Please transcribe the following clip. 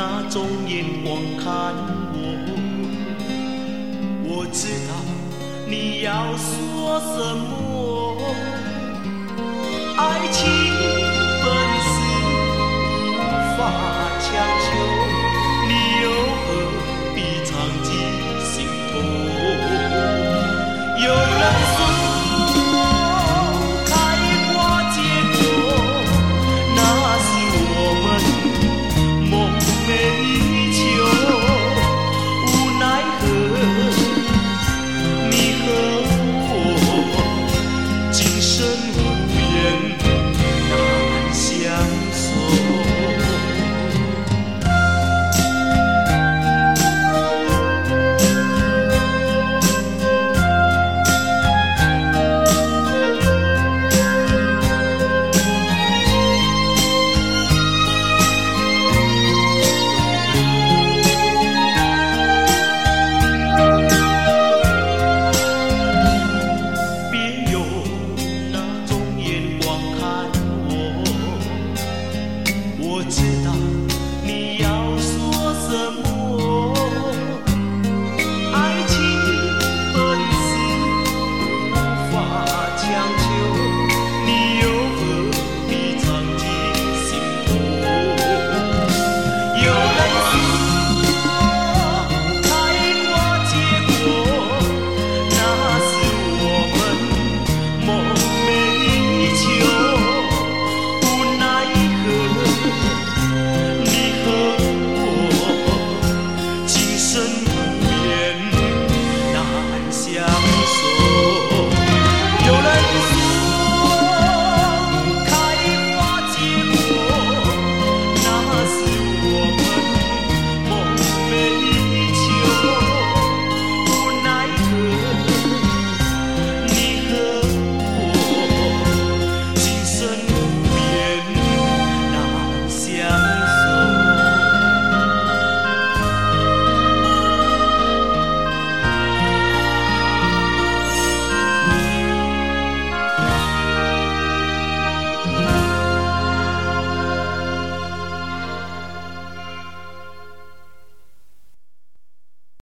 那种眼光看我我知道你要说什么。